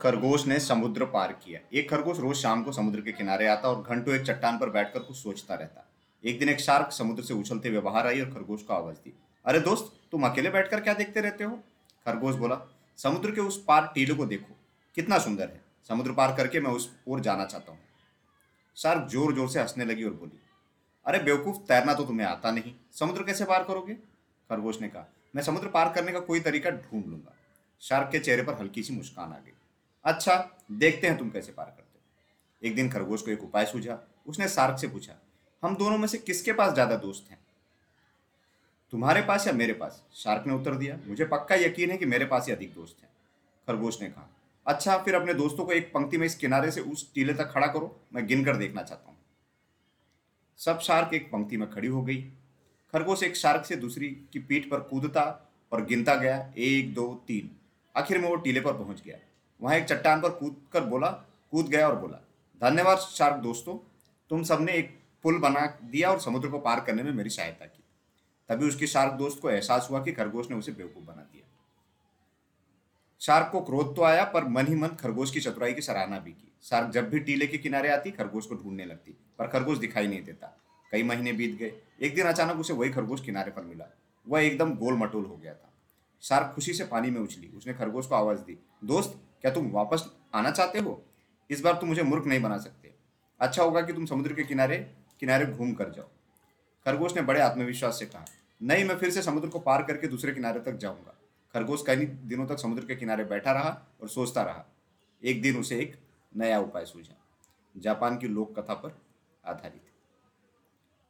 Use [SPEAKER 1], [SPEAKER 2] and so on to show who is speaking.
[SPEAKER 1] खरगोश ने समुद्र पार किया। एक खरगोश रोज शाम को समुद्र के किनारे आता और घंटों एक चट्टान पर बैठकर कुछ सोचता रहता। एक दिन एक शार्क समुद्र से उछलते हुए बाहर आई और खरगोश को आवाज़ दी, अरे दोस्त, तुम अकेले बैठकर क्या देखते रहते हो? खरगोश बोला, समुद्र के उस पार टीले को देखो। कितना सुंदर है। समुद्र पार करके मैं उस ओर जाना चाहता हूँ। शार्क ज़ोर ज़ोर से हंसने लगी और बोली, अरे बेवकूफ़, तैरना तो तुम्हें आता नहीं। समुद्र कैसे पार करोगे? खरगोश ने कहा, मैं समुद्र पार करने का कोई तरीका ढूंढ लूँगा। शार्क के चेहरे पर हल्की सी मुस्कान आ गई। अच्छा देखते हैं तुम कैसे पार करते हो। एक दिन खरगोश को एक उपाय सूझा। उसने शार्क से पूछा, हम दोनों में से किसके पास ज़्यादा दोस्त हैं? तुम्हारे पास या मेरे पास? शार्क ने उत्तर दिया, मुझे पक्का यकीन है कि मेरे पास ही अधिक दोस्त हैं। खरगोश ने कहा अच्छा फिर अपने दोस्तों को एक पंक्ति में इस किनारे से उस टीले तक खड़ा करो, मैं गिनकर देखना चाहता हूँ। सब शार्क एक पंक्ति में खड़ी हो गई। खरगोश एक शार्क से दूसरी की पीठ पर कूदता और गिनता गया, एक, दो, तीन। आखिर में वो टीले पर पहुँच गया। वहाँ एक चट्टान पर कूद कर बोला, कूद गया और बोला, धन्यवाद शार्क दोस्तों, तुम सबने एक पुल बना दिया और समुद्र को पार करने में मेरी सहायता की। तभी उसके शार्क दोस्त को एहसास हुआ कि खरगोश ने उसे बेवकूफ़ बना दिया। शार्क को क्रोध तो आया, पर मन ही मन खरगोश की चतुराई की सराहना भी की। शार्क जब भी टीले के किनारे आती, खरगोश को ढूँढने लगती, पर खरगोश दिखाई नहीं देता। कई महीने बीत गए, एक दिन अचानक उसे वही खरगोश किनारे पर मिला। वह एकदम गोल मटोल हो गया था। शार्क खुशी से पानी में उछली, उसने खरगोश को आवाज़ दी, दोस्त क्या तुम वापस आना चाहते हो? इस बार तुम मुझे मूर्ख नहीं बना सकते। अच्छा होगा कि तुम समुद्र के किनारे किनारे घूम कर जाओ। खरगोश ने बड़े आत्मविश्वास से कहा, नहीं, मैं फिर से समुद्र को पार करके दूसरे किनारे तक जाऊँगा। खरगोश कई दिनों तक समुद्र के किनारे बैठा रहा और सोचता रहा, एक दिन उसे एक नया उपाय सूझा। जापान की लोक कथा पर आधारित।